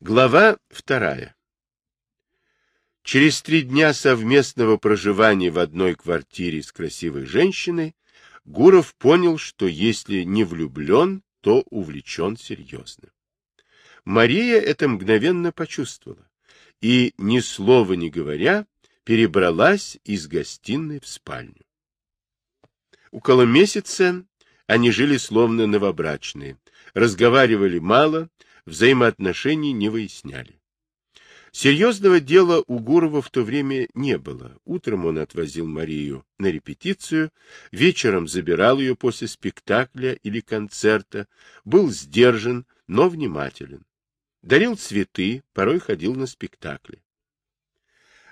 Глава вторая. Через три дня совместного проживания в одной квартире с красивой женщиной Гуров понял, что если не влюблен, то увлечен серьезно. Мария это мгновенно почувствовала и, ни слова не говоря, перебралась из гостиной в спальню. Около месяца они жили словно новобрачные, разговаривали мало, взаимоотношений не выясняли. Серьезного дела у Гурова в то время не было. Утром он отвозил Марию на репетицию, вечером забирал ее после спектакля или концерта, был сдержан, но внимателен. Дарил цветы, порой ходил на спектакли.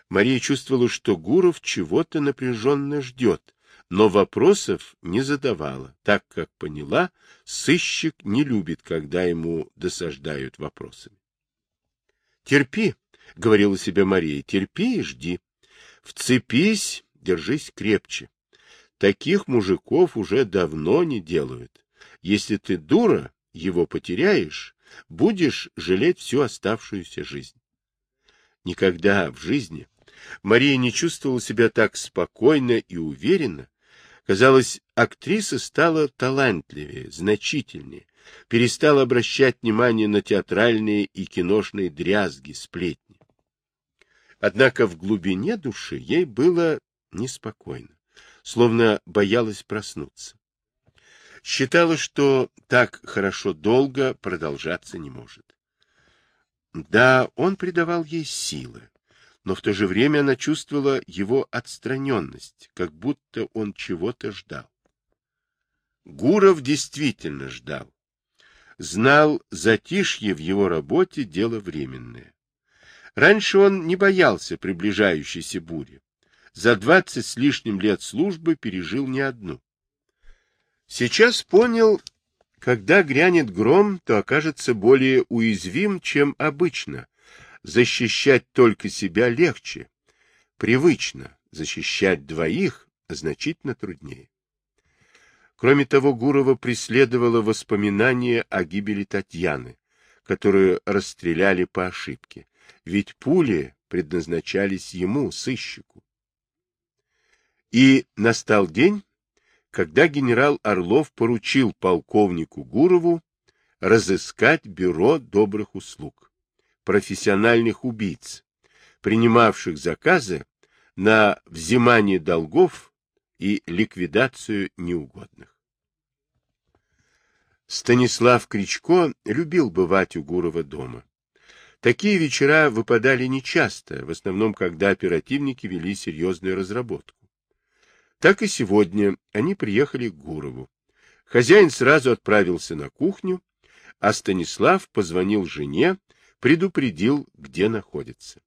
Мария чувствовала, что Гуров чего-то напряженно ждет, но вопросов не задавала, так как поняла, сыщик не любит, когда ему досаждают вопросами. «Терпи», — говорила себе Мария, — «терпи и жди. Вцепись, держись крепче. Таких мужиков уже давно не делают. Если ты дура, его потеряешь, будешь жалеть всю оставшуюся жизнь». Никогда в жизни Мария не чувствовала себя так спокойно и уверенно, Казалось, актриса стала талантливее, значительнее, перестала обращать внимание на театральные и киношные дрязги, сплетни. Однако в глубине души ей было неспокойно, словно боялась проснуться. Считала, что так хорошо долго продолжаться не может. Да, он придавал ей силы, но в то же время она чувствовала его отстраненность, как будто он чего-то ждал. Гуров действительно ждал. Знал, затишье в его работе — дело временное. Раньше он не боялся приближающейся бури. За двадцать с лишним лет службы пережил не одну. Сейчас понял, когда грянет гром, то окажется более уязвим, чем обычно, защищать только себя легче. Привычно защищать двоих значительно труднее. Кроме того, Гурова преследовало воспоминание о гибели Татьяны, которую расстреляли по ошибке, ведь пули предназначались ему, сыщику. И настал день, когда генерал Орлов поручил полковнику Гурову разыскать бюро добрых услуг профессиональных убийц, принимавших заказы на взимание долгов и ликвидацию неугодных. Станислав Кричко любил бывать у Гурова дома. Такие вечера выпадали нечасто, в основном, когда оперативники вели серьезную разработку. Так и сегодня они приехали к Гурову. Хозяин сразу отправился на кухню, а Станислав позвонил жене предупредил, где находится.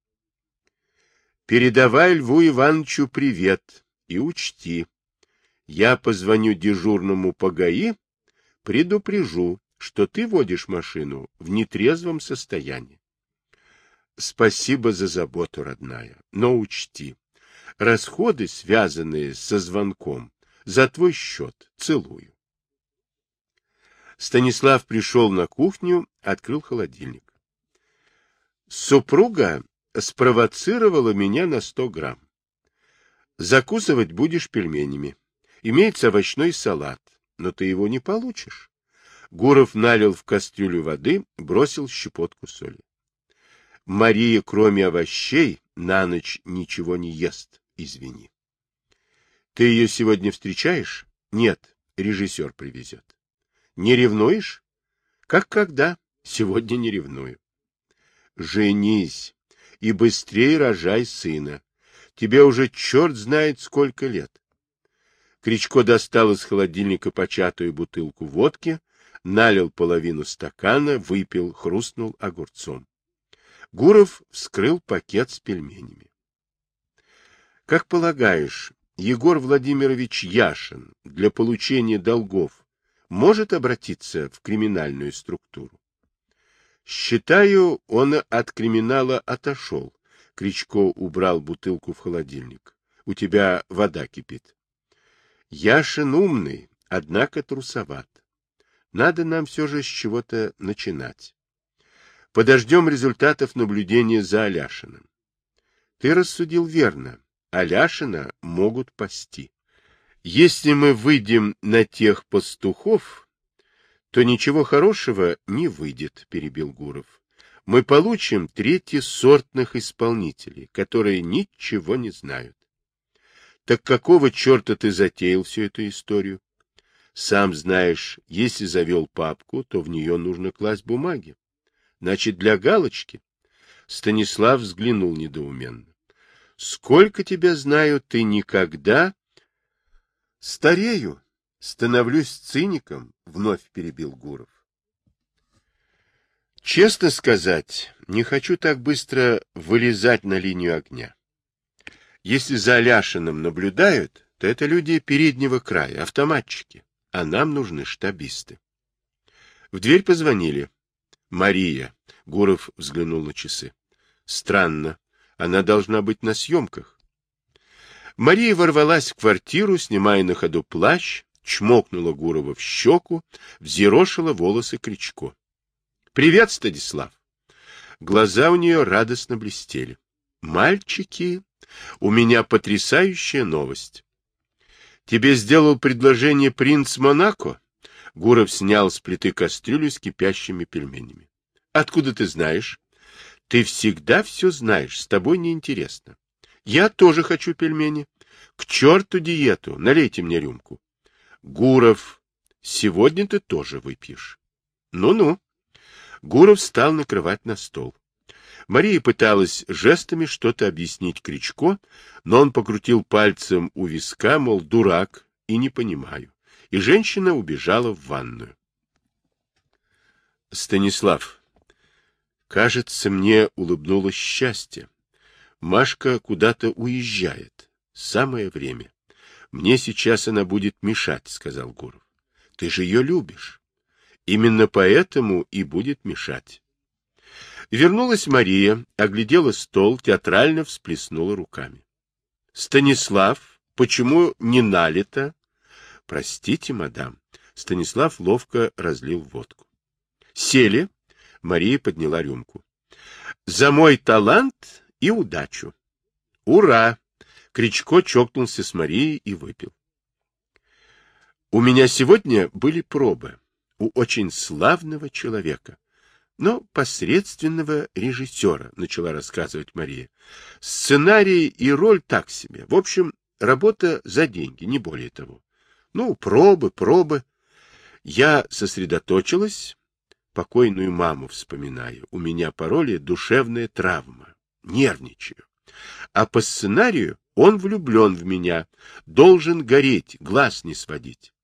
Передавай Льву Ивановичу привет и учти. Я позвоню дежурному по ГАИ, предупрежу, что ты водишь машину в нетрезвом состоянии. Спасибо за заботу, родная, но учти, расходы, связанные со звонком, за твой счет. Целую. Станислав пришел на кухню, открыл холодильник. Супруга спровоцировала меня на сто грамм. Закусывать будешь пельменями. Имеется овощной салат, но ты его не получишь. Гуров налил в кастрюлю воды, бросил щепотку соли. Мария, кроме овощей, на ночь ничего не ест, извини. Ты ее сегодня встречаешь? Нет, режиссер привезет. Не ревнуешь? Как когда? Сегодня не ревную женись и быстрее рожай сына. Тебе уже черт знает сколько лет. Кричко достал из холодильника початую бутылку водки, налил половину стакана, выпил, хрустнул огурцом. Гуров вскрыл пакет с пельменями. — Как полагаешь, Егор Владимирович Яшин для получения долгов может обратиться в криминальную структуру? Считаю, он от криминала отошел. Кричко убрал бутылку в холодильник. У тебя вода кипит. Яшин умный, однако трусоват. Надо нам все же с чего-то начинать. Подождем результатов наблюдения за Аляшиным. Ты рассудил верно. Аляшина могут пасти. Если мы выйдем на тех пастухов, то ничего хорошего не выйдет, перебил Гуров. Мы получим сортных исполнителей, которые ничего не знают. Так какого черта ты затеял всю эту историю? Сам знаешь, если завел папку, то в нее нужно класть бумаги. Значит, для галочки. Станислав взглянул недоуменно. Сколько тебя знаю, ты никогда... Старею, становлюсь циником, вновь перебил Гуров. Честно сказать, не хочу так быстро вылезать на линию огня. Если за Аляшиным наблюдают, то это люди переднего края, автоматчики, а нам нужны штабисты. В дверь позвонили. Мария. Гуров взглянул на часы. Странно. Она должна быть на съемках. Мария ворвалась в квартиру, снимая на ходу плащ, чмокнула Гурова в щеку, взъерошила волосы Кричко. — Привет, Стадислав! Глаза у нее радостно блестели. — Мальчики у меня потрясающая новость. Тебе сделал предложение принц Монако? Гуров снял с плиты кастрюлю с кипящими пельменями. Откуда ты знаешь? Ты всегда все знаешь, с тобой неинтересно. Я тоже хочу пельмени. К черту диету, налейте мне рюмку. Гуров, сегодня ты тоже выпьешь. Ну-ну. Гуров стал накрывать на стол. Мария пыталась жестами что-то объяснить Кричко, но он покрутил пальцем у виска, мол, дурак, и не понимаю. И женщина убежала в ванную. Станислав, кажется, мне улыбнулось счастье. Машка куда-то уезжает. Самое время. Мне сейчас она будет мешать, сказал Гуров. Ты же ее любишь. Именно поэтому и будет мешать. Вернулась Мария, оглядела стол, театрально всплеснула руками. — Станислав, почему не налито? — Простите, мадам. Станислав ловко разлил водку. — Сели. Мария подняла рюмку. — За мой талант и удачу. — Ура! Кричко чокнулся с Марией и выпил. — У меня сегодня были пробы у очень славного человека но посредственного режиссера, начала рассказывать Мария. Сценарий и роль так себе. В общем, работа за деньги, не более того. Ну, пробы, пробы. Я сосредоточилась, покойную маму вспоминаю. У меня по роли душевная травма. Нервничаю. А по сценарию он влюблен в меня, должен гореть, глаз не сводить.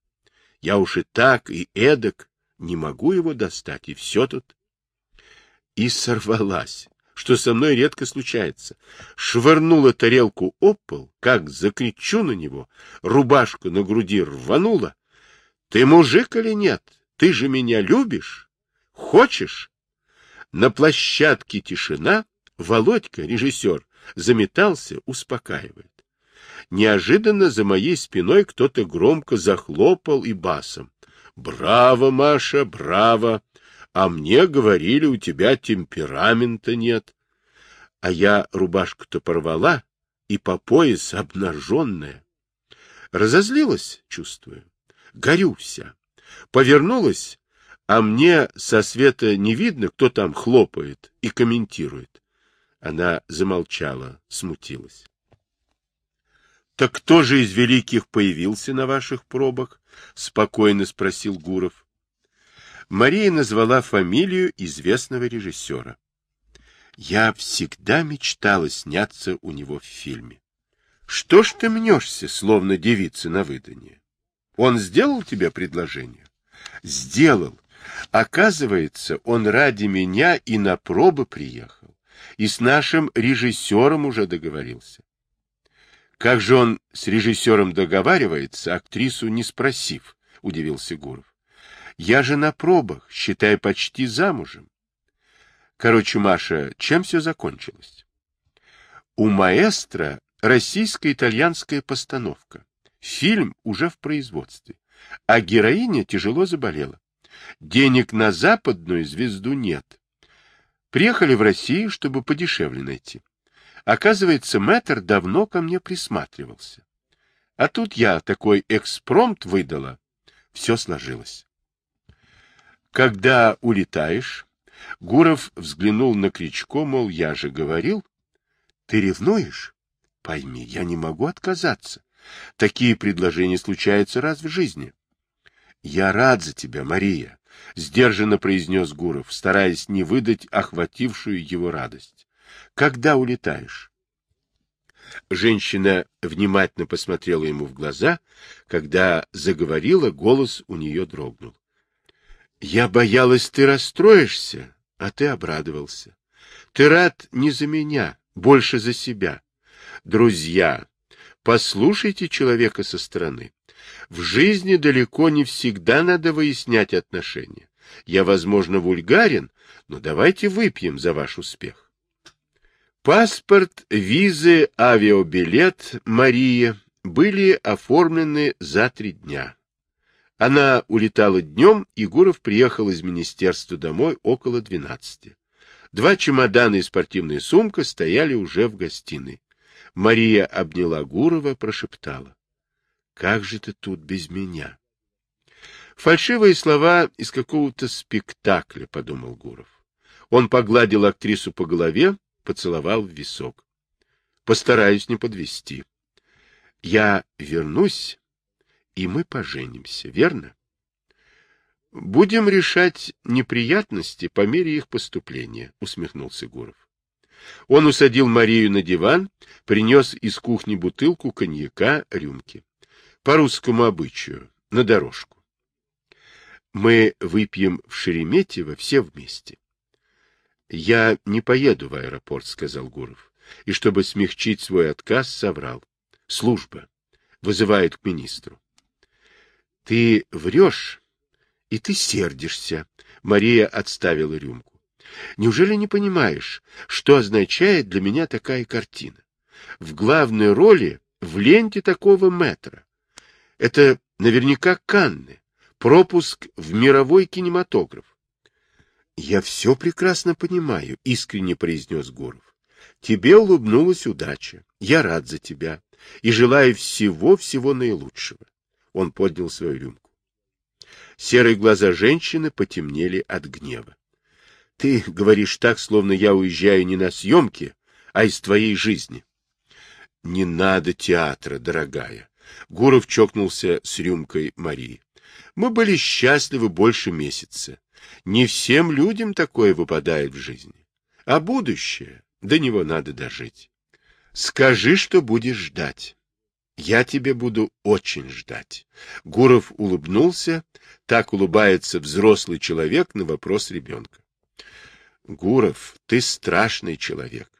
Я уж и так, и эдак не могу его достать, и все тут и сорвалась, что со мной редко случается. Швырнула тарелку об пол, как закричу на него, рубашку на груди рванула. Ты мужик или нет? Ты же меня любишь? Хочешь? На площадке тишина, Володька, режиссер, заметался, успокаивает. Неожиданно за моей спиной кто-то громко захлопал и басом. «Браво, Маша, браво! А мне говорили, у тебя темперамента нет. А я рубашку-то порвала и по пояс обнаженная. Разозлилась, чувствую. Горю вся. Повернулась, а мне со света не видно, кто там хлопает и комментирует. Она замолчала, смутилась. — Так кто же из великих появился на ваших пробах? — спокойно спросил Гуров. Мария назвала фамилию известного режиссера. Я всегда мечтала сняться у него в фильме. Что ж ты мнешься, словно девица на выданье? Он сделал тебе предложение? Сделал. Оказывается, он ради меня и на пробы приехал, и с нашим режиссером уже договорился. Как же он с режиссером договаривается, актрису не спросив, удивился Гуров. Я же на пробах, считай, почти замужем. Короче, Маша, чем все закончилось? У маэстро российско-итальянская постановка. Фильм уже в производстве. А героиня тяжело заболела. Денег на западную звезду нет. Приехали в Россию, чтобы подешевле найти. Оказывается, мэтр давно ко мне присматривался. А тут я такой экспромт выдала. Все сложилось. Когда улетаешь, Гуров взглянул на Кричко, мол, я же говорил. Ты ревнуешь? Пойми, я не могу отказаться. Такие предложения случаются раз в жизни. Я рад за тебя, Мария, — сдержанно произнес Гуров, стараясь не выдать охватившую его радость. — Когда улетаешь? Женщина внимательно посмотрела ему в глаза. Когда заговорила, голос у нее дрогнул. — Я боялась, ты расстроишься, а ты обрадовался. Ты рад не за меня, больше за себя. Друзья, послушайте человека со стороны. В жизни далеко не всегда надо выяснять отношения. Я, возможно, вульгарен, но давайте выпьем за ваш успех. Паспорт, визы, авиабилет Мария были оформлены за три дня. Она улетала днем, и Гуров приехал из министерства домой около двенадцати. Два чемодана и спортивная сумка стояли уже в гостиной. Мария обняла Гурова, прошептала. Как же ты тут без меня? Фальшивые слова из какого-то спектакля, подумал Гуров. Он погладил актрису по голове, поцеловал в висок. Постараюсь не подвести. Я вернусь, и мы поженимся, верно? Будем решать неприятности по мере их поступления, усмехнулся Гуров. Он усадил Марию на диван, принес из кухни бутылку коньяка, рюмки по русскому обычаю, на дорожку. Мы выпьем в Шереметьево все вместе. — Я не поеду в аэропорт, — сказал Гуров, и, чтобы смягчить свой отказ, соврал. — Служба. Вызывают к министру. — Ты врешь, и ты сердишься. Мария отставила рюмку. Неужели не понимаешь, что означает для меня такая картина? В главной роли в ленте такого метра. Это наверняка Канны, пропуск в мировой кинематограф. — Я все прекрасно понимаю, — искренне произнес Гуров. — Тебе улыбнулась удача. Я рад за тебя и желаю всего-всего наилучшего. Он поднял свою рюмку. Серые глаза женщины потемнели от гнева. — Ты говоришь так, словно я уезжаю не на съемки, а из твоей жизни. — Не надо театра, дорогая. Гуров чокнулся с рюмкой Марии. Мы были счастливы больше месяца. Не всем людям такое выпадает в жизни. А будущее, до него надо дожить. Скажи, что будешь ждать. Я тебе буду очень ждать. Гуров улыбнулся. Так улыбается взрослый человек на вопрос ребенка. Гуров, ты страшный человек.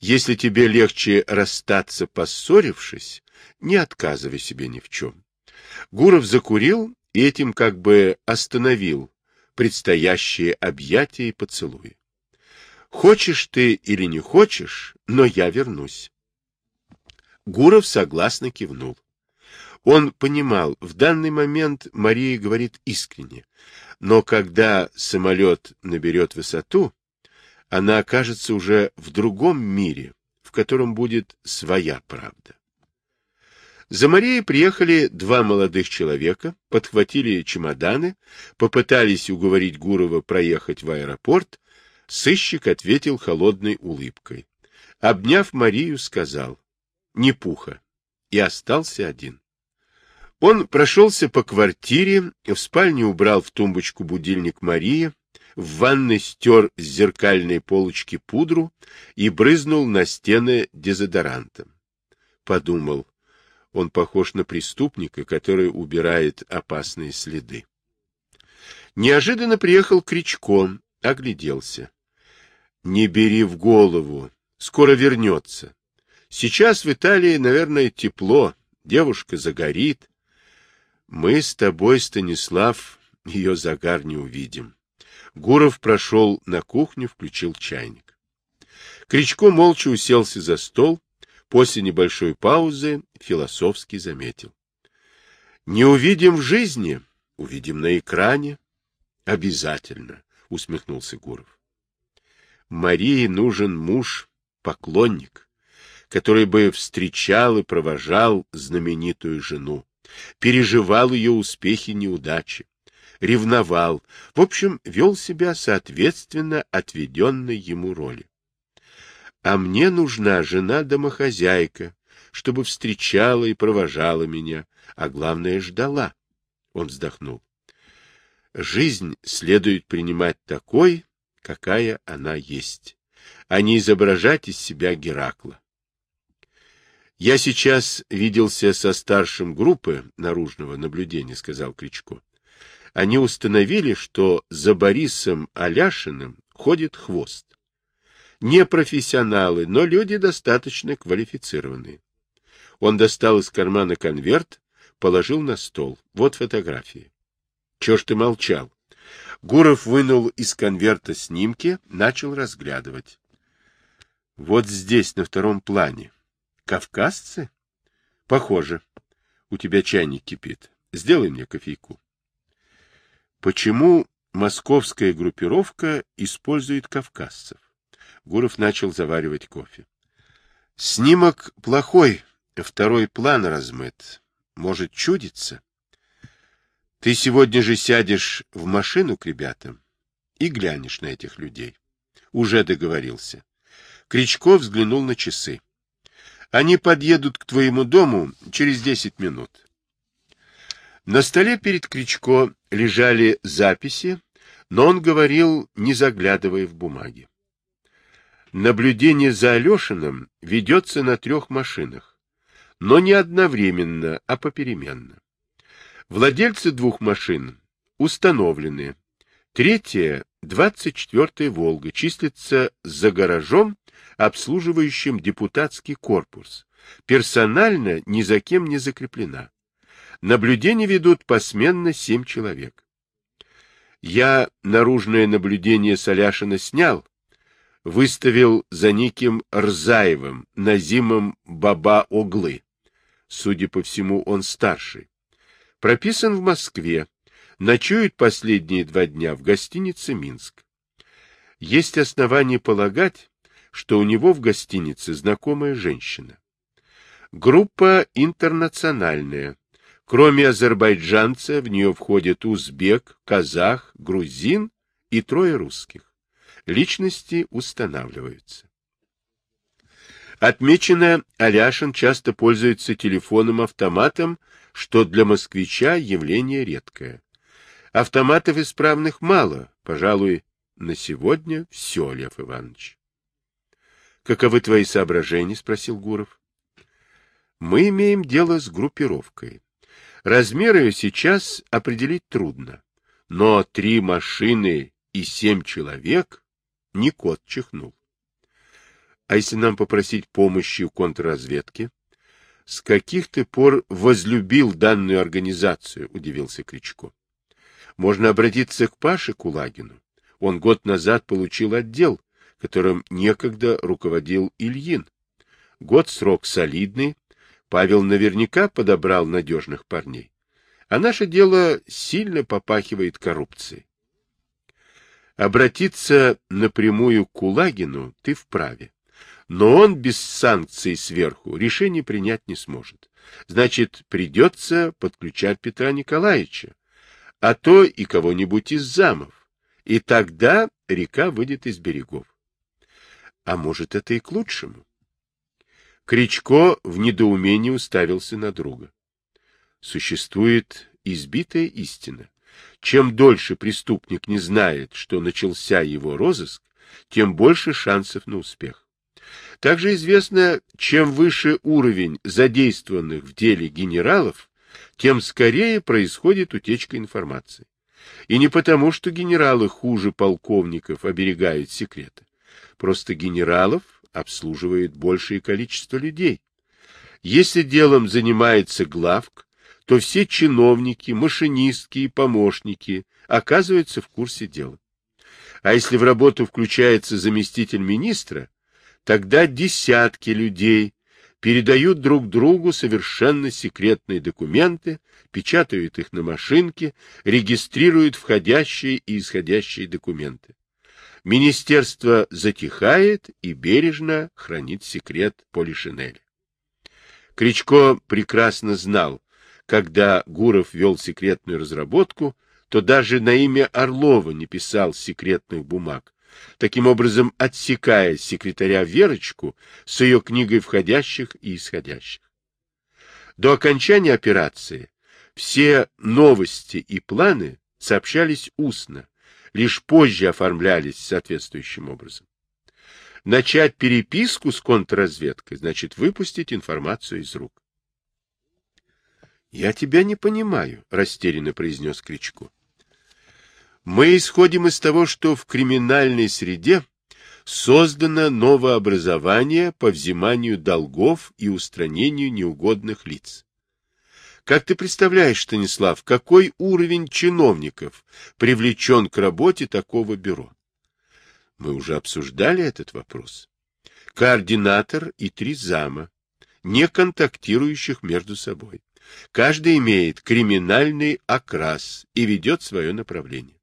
Если тебе легче расстаться, поссорившись, не отказывай себе ни в чем. Гуров закурил и этим как бы остановил предстоящие объятия и поцелуи. Хочешь ты или не хочешь, но я вернусь. Гуров согласно кивнул. Он понимал, в данный момент Мария говорит искренне, но когда самолет наберет высоту, она окажется уже в другом мире, в котором будет своя правда. За Марией приехали два молодых человека, подхватили чемоданы, попытались уговорить Гурова проехать в аэропорт. Сыщик ответил холодной улыбкой. Обняв Марию, сказал «Не пуха» и остался один. Он прошелся по квартире, в спальне убрал в тумбочку будильник Марии, в ванной стер с зеркальной полочки пудру и брызнул на стены дезодорантом. Подумал, он похож на преступника, который убирает опасные следы. Неожиданно приехал Кричко, огляделся. Не бери в голову, скоро вернется. Сейчас в Италии, наверное, тепло, девушка загорит. Мы с тобой, Станислав, ее загар не увидим. Гуров прошел на кухню, включил чайник. Кричко молча уселся за стол, После небольшой паузы философски заметил. Не увидим в жизни, увидим на экране. Обязательно, усмехнулся Гуров. Марии нужен муж-поклонник, который бы встречал и провожал знаменитую жену, переживал ее успехи и неудачи, ревновал, в общем, вел себя соответственно отведенной ему роли. А мне нужна жена-домохозяйка, чтобы встречала и провожала меня, а главное, ждала. Он вздохнул. Жизнь следует принимать такой, какая она есть, а не изображать из себя Геракла. Я сейчас виделся со старшим группы наружного наблюдения, сказал Кричко. Они установили, что за Борисом Аляшиным ходит хвост. Не профессионалы, но люди достаточно квалифицированные. Он достал из кармана конверт, положил на стол. Вот фотографии. Чего ж ты молчал? Гуров вынул из конверта снимки, начал разглядывать. Вот здесь, на втором плане. Кавказцы? Похоже. У тебя чайник кипит. Сделай мне кофейку. Почему московская группировка использует кавказцев? Гуров начал заваривать кофе. Снимок плохой, второй план размыт. Может, чудится? Ты сегодня же сядешь в машину к ребятам и глянешь на этих людей. Уже договорился. Кричко взглянул на часы. Они подъедут к твоему дому через десять минут. На столе перед Кричко лежали записи, но он говорил, не заглядывая в бумаги. Наблюдение за Алешиным ведется на трех машинах, но не одновременно, а попеременно. Владельцы двух машин установлены. Третья, 24-я «Волга», числится за гаражом, обслуживающим депутатский корпус. Персонально ни за кем не закреплена. Наблюдение ведут посменно семь человек. Я наружное наблюдение Соляшина снял, выставил за неким Рзаевым, Назимом Баба-Оглы. Судя по всему, он старший. Прописан в Москве, ночует последние два дня в гостинице «Минск». Есть основания полагать, что у него в гостинице знакомая женщина. Группа интернациональная. Кроме азербайджанца, в нее входят узбек, казах, грузин и трое русских. Личности устанавливаются. Отмечено, Аляшин часто пользуется телефоном-автоматом что для москвича явление редкое. Автоматов исправных мало, пожалуй, на сегодня все, Лев Иванович. — Каковы твои соображения? — спросил Гуров. — Мы имеем дело с группировкой. Размеры ее сейчас определить трудно, но три машины и семь человек не кот чихнул. А если нам попросить помощи у контрразведки? С каких ты пор возлюбил данную организацию? — удивился Кричко. — Можно обратиться к Паше Кулагину. Он год назад получил отдел, которым некогда руководил Ильин. Год срок солидный, Павел наверняка подобрал надежных парней. А наше дело сильно попахивает коррупцией. Обратиться напрямую к Кулагину ты вправе. Но он без санкций сверху решение принять не сможет. Значит, придется подключать Петра Николаевича, а то и кого-нибудь из замов. И тогда река выйдет из берегов. А может, это и к лучшему. Кричко в недоумении уставился на друга. Существует избитая истина. Чем дольше преступник не знает, что начался его розыск, тем больше шансов на успех. Также известно, чем выше уровень задействованных в деле генералов, тем скорее происходит утечка информации. И не потому, что генералы хуже полковников оберегают секреты. Просто генералов обслуживает большее количество людей. Если делом занимается главк, то все чиновники, машинистки и помощники оказываются в курсе дела. А если в работу включается заместитель министра, Тогда десятки людей передают друг другу совершенно секретные документы, печатают их на машинке, регистрируют входящие и исходящие документы. Министерство затихает и бережно хранит секрет Полишинеля. Кричко прекрасно знал, когда Гуров вел секретную разработку, то даже на имя Орлова не писал секретных бумаг, таким образом отсекая секретаря Верочку с ее книгой входящих и исходящих. До окончания операции все новости и планы сообщались устно, лишь позже оформлялись соответствующим образом. Начать переписку с контрразведкой значит выпустить информацию из рук. — Я тебя не понимаю, — растерянно произнес Кричко. — Мы исходим из того, что в криминальной среде создано новообразование по взиманию долгов и устранению неугодных лиц. Как ты представляешь, Станислав, какой уровень чиновников привлечен к работе такого бюро? Мы уже обсуждали этот вопрос. Координатор и три зама, не контактирующих между собой. Каждый имеет криминальный окрас и ведет свое направление.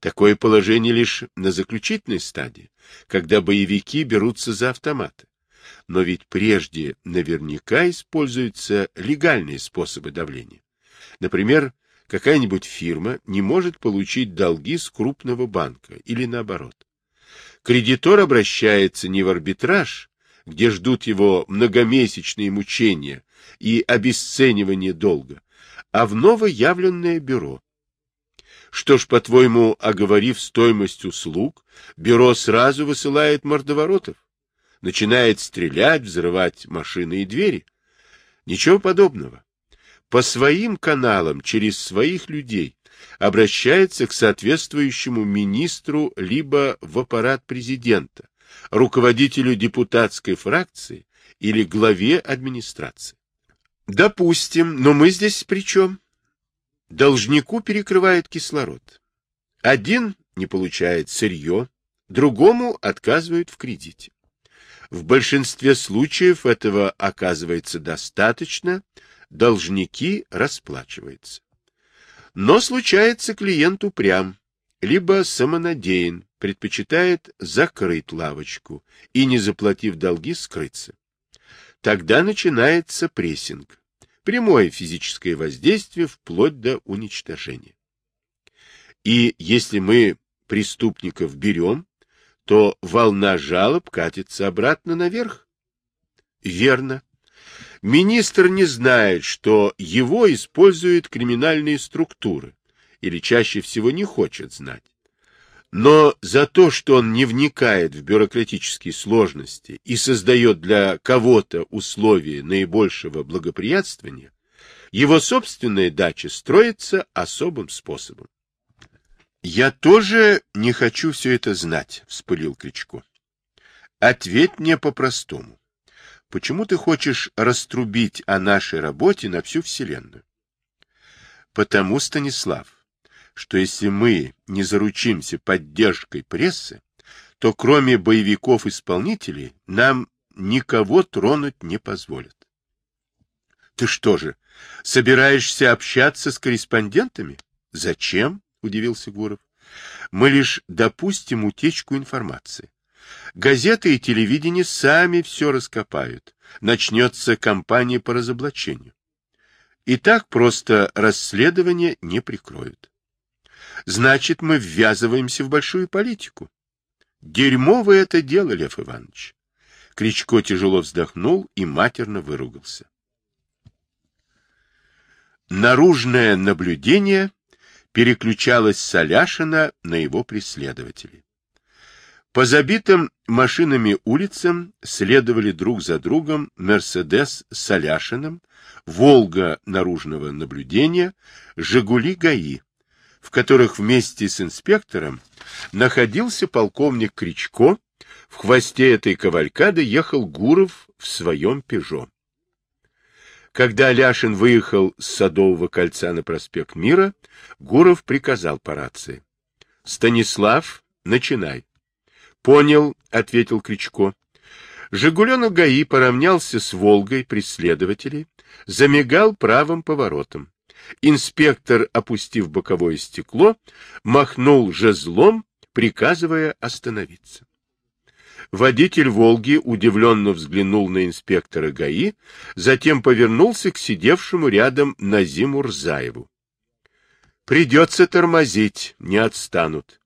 Такое положение лишь на заключительной стадии, когда боевики берутся за автоматы. Но ведь прежде наверняка используются легальные способы давления. Например, какая-нибудь фирма не может получить долги с крупного банка или наоборот. Кредитор обращается не в арбитраж, где ждут его многомесячные мучения и обесценивание долга, а в новоявленное бюро. Что ж, по-твоему, оговорив стоимость услуг, бюро сразу высылает мордоворотов? Начинает стрелять, взрывать машины и двери? Ничего подобного. По своим каналам, через своих людей, обращается к соответствующему министру либо в аппарат президента, руководителю депутатской фракции или главе администрации. Допустим, но мы здесь при чем? Должнику перекрывает кислород. Один не получает сырье, другому отказывают в кредите. В большинстве случаев этого оказывается достаточно, должники расплачиваются. Но случается клиент упрям, либо самонадеян, предпочитает закрыть лавочку и, не заплатив долги, скрыться. Тогда начинается прессинг прямое физическое воздействие вплоть до уничтожения. И если мы преступников берем, то волна жалоб катится обратно наверх. Верно. Министр не знает, что его используют криминальные структуры, или чаще всего не хочет знать. Но за то, что он не вникает в бюрократические сложности и создает для кого-то условия наибольшего благоприятствования, его собственная дача строится особым способом. «Я тоже не хочу все это знать», — вспылил Кричко. «Ответь мне по-простому. Почему ты хочешь раструбить о нашей работе на всю Вселенную?» «Потому, Станислав, что если мы не заручимся поддержкой прессы, то кроме боевиков-исполнителей нам никого тронуть не позволят. Ты что же, собираешься общаться с корреспондентами? Зачем? Удивился Гуров. Мы лишь допустим утечку информации. Газеты и телевидение сами все раскопают. Начнется кампания по разоблачению. И так просто расследование не прикроют значит, мы ввязываемся в большую политику. Дерьмовое это дело, Лев Иванович. Кричко тяжело вздохнул и матерно выругался. Наружное наблюдение переключалось с Аляшина на его преследователей. По забитым машинами улицам следовали друг за другом «Мерседес» с Аляшиным, «Волга» наружного наблюдения, «Жигули» ГАИ, в которых вместе с инспектором находился полковник Кричко, в хвосте этой кавалькады ехал Гуров в своем «Пежо». Когда Ляшин выехал с Садового кольца на проспект Мира, Гуров приказал по рации. — Станислав, начинай. — Понял, — ответил Кричко. Жигуленок ГАИ поравнялся с «Волгой» преследователей, замигал правым поворотом. Инспектор, опустив боковое стекло, махнул жезлом, приказывая остановиться. Водитель «Волги» удивленно взглянул на инспектора ГАИ, затем повернулся к сидевшему рядом Назиму Рзаеву. «Придется тормозить, не отстанут».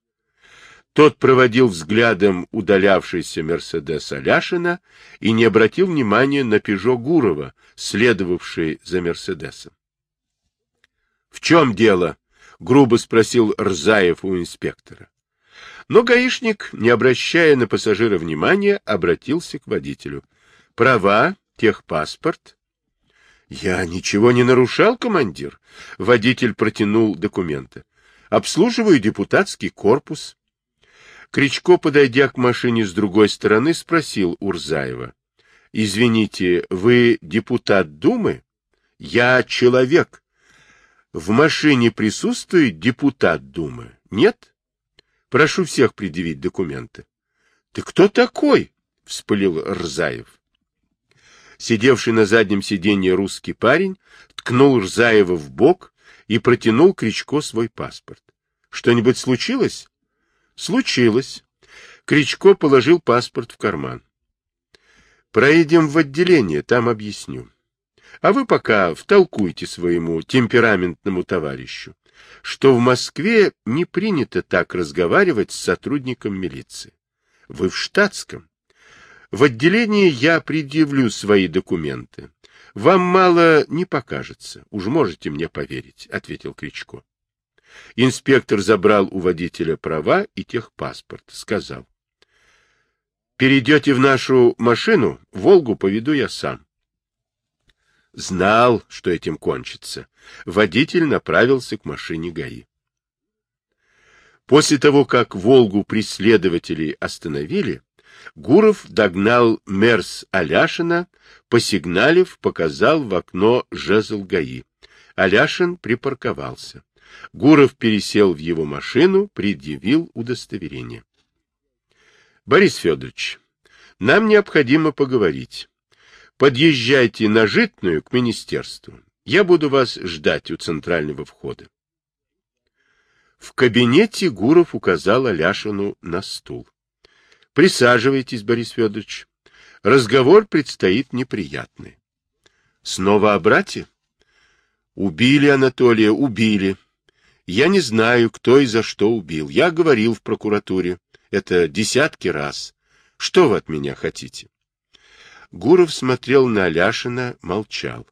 Тот проводил взглядом удалявшийся Мерседес Аляшина и не обратил внимания на Пежо Гурова, следовавший за Мерседесом. — В чем дело? — грубо спросил Рзаев у инспектора. Но гаишник, не обращая на пассажира внимания, обратился к водителю. — Права, техпаспорт. — Я ничего не нарушал, командир. Водитель протянул документы. — Обслуживаю депутатский корпус. Кричко, подойдя к машине с другой стороны, спросил Урзаева. — Извините, вы депутат Думы? — Я человек. — В машине присутствует депутат Думы? Нет? Прошу всех предъявить документы. — Ты кто такой? — вспылил Рзаев. Сидевший на заднем сиденье русский парень ткнул Рзаева в бок и протянул Кричко свой паспорт. — Что-нибудь случилось? — Случилось. Кричко положил паспорт в карман. — Проедем в отделение, там объясню. А вы пока втолкуйте своему темпераментному товарищу что в Москве не принято так разговаривать с сотрудником милиции. Вы в штатском. В отделении я предъявлю свои документы. Вам мало не покажется, уж можете мне поверить, — ответил Кричко. Инспектор забрал у водителя права и техпаспорт, сказал. — Перейдете в нашу машину, Волгу поведу я сам. Знал, что этим кончится. Водитель направился к машине ГАИ. После того, как «Волгу» преследователей остановили, Гуров догнал Мерс Аляшина, посигналив, показал в окно жезл ГАИ. Аляшин припарковался. Гуров пересел в его машину, предъявил удостоверение. — Борис Федорович, нам необходимо поговорить. Подъезжайте на Житную к министерству. Я буду вас ждать у центрального входа. В кабинете Гуров указал Аляшину на стул. — Присаживайтесь, Борис Федорович. Разговор предстоит неприятный. — Снова о брате? — Убили Анатолия, убили. Я не знаю, кто и за что убил. Я говорил в прокуратуре. Это десятки раз. Что вы от меня хотите? Гуров смотрел на Аляшина, молчал.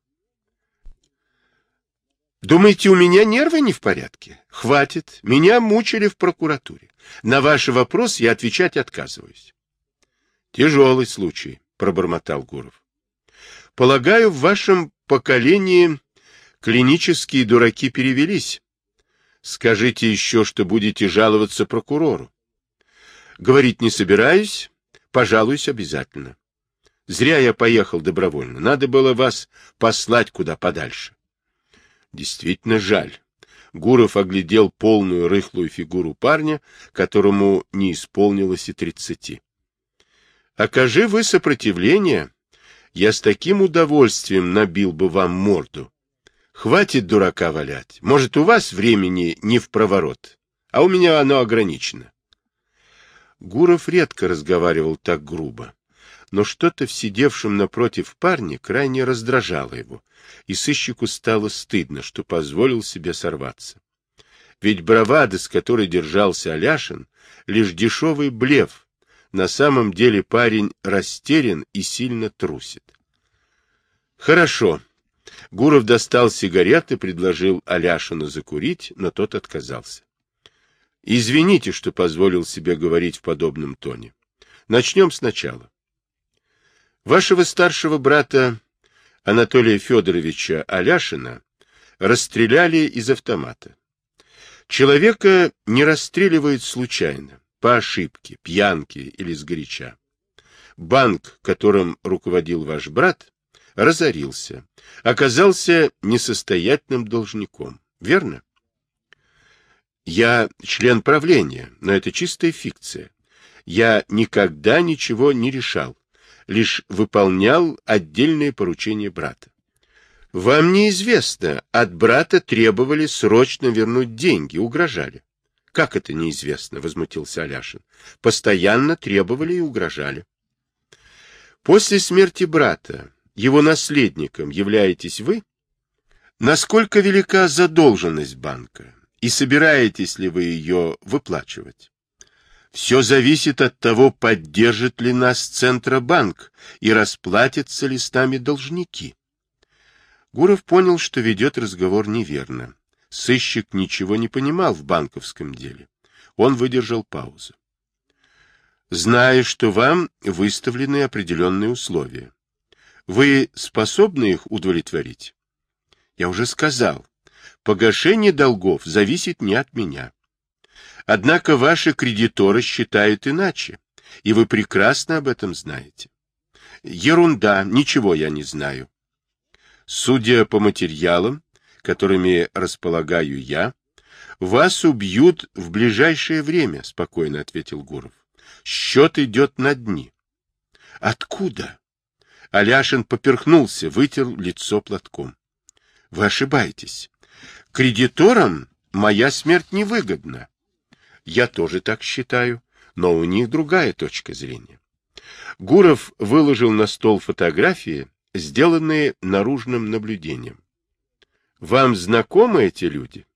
Думаете, у меня нервы не в порядке? Хватит. Меня мучили в прокуратуре. На ваши вопросы я отвечать отказываюсь. Тяжелый случай, пробормотал Гуров. Полагаю, в вашем поколении клинические дураки перевелись. Скажите еще, что будете жаловаться прокурору. Говорить не собираюсь, пожалуюсь обязательно. Зря я поехал добровольно. Надо было вас послать куда подальше. Действительно жаль. Гуров оглядел полную рыхлую фигуру парня, которому не исполнилось и тридцати. Окажи вы сопротивление, я с таким удовольствием набил бы вам морду. Хватит дурака валять. Может, у вас времени не в проворот, а у меня оно ограничено. Гуров редко разговаривал так грубо но что-то в сидевшем напротив парне крайне раздражало его, и сыщику стало стыдно, что позволил себе сорваться. Ведь бравада, с которой держался Аляшин, лишь дешевый блеф. На самом деле парень растерян и сильно трусит. Хорошо. Гуров достал сигареты, предложил Аляшину закурить, но тот отказался. Извините, что позволил себе говорить в подобном тоне. Начнем сначала. Вашего старшего брата Анатолия Федоровича Аляшина расстреляли из автомата. Человека не расстреливают случайно, по ошибке, пьянке или сгоряча. Банк, которым руководил ваш брат, разорился, оказался несостоятельным должником. Верно? Я член правления, но это чистая фикция. Я никогда ничего не решал, лишь выполнял отдельные поручения брата. Вам неизвестно, от брата требовали срочно вернуть деньги, угрожали. Как это неизвестно, возмутился Аляшин. Постоянно требовали и угрожали. После смерти брата его наследником являетесь вы? Насколько велика задолженность банка? И собираетесь ли вы ее выплачивать? Все зависит от того, поддержит ли нас Центробанк и расплатятся ли с нами должники. Гуров понял, что ведет разговор неверно. Сыщик ничего не понимал в банковском деле. Он выдержал паузу. Зная, что вам выставлены определенные условия. Вы способны их удовлетворить? Я уже сказал, погашение долгов зависит не от меня. Однако ваши кредиторы считают иначе, и вы прекрасно об этом знаете. Ерунда, ничего я не знаю. Судя по материалам, которыми располагаю я, вас убьют в ближайшее время, спокойно ответил Гуров. Счет идет на дни. Откуда? Аляшин поперхнулся, вытер лицо платком. Вы ошибаетесь. Кредиторам моя смерть невыгодна. Я тоже так считаю, но у них другая точка зрения. Гуров выложил на стол фотографии, сделанные наружным наблюдением. Вам знакомы эти люди?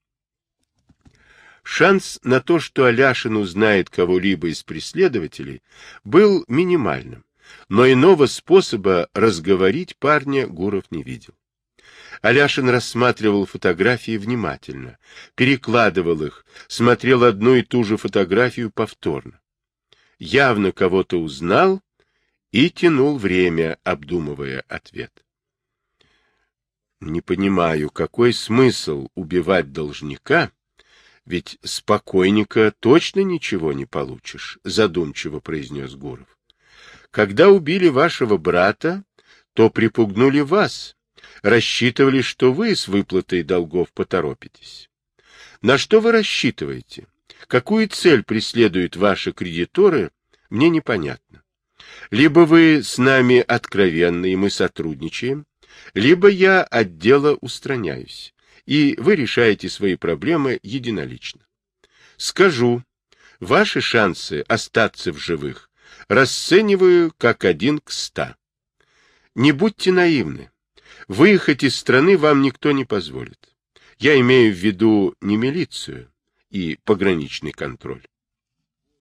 Шанс на то, что Аляшин узнает кого-либо из преследователей, был минимальным, но иного способа разговорить парня Гуров не видел. Аляшин рассматривал фотографии внимательно, перекладывал их, смотрел одну и ту же фотографию повторно. Явно кого-то узнал и тянул время, обдумывая ответ. Не понимаю, какой смысл убивать должника, ведь с покойника точно ничего не получишь, задумчиво произнес Гуров. Когда убили вашего брата, то припугнули вас, рассчитывали, что вы с выплатой долгов поторопитесь. На что вы рассчитываете? Какую цель преследуют ваши кредиторы, мне непонятно. Либо вы с нами откровенны, и мы сотрудничаем, либо я от дела устраняюсь, и вы решаете свои проблемы единолично. Скажу, ваши шансы остаться в живых расцениваю как один к ста. Не будьте наивны. Выехать из страны вам никто не позволит. Я имею в виду не милицию и пограничный контроль.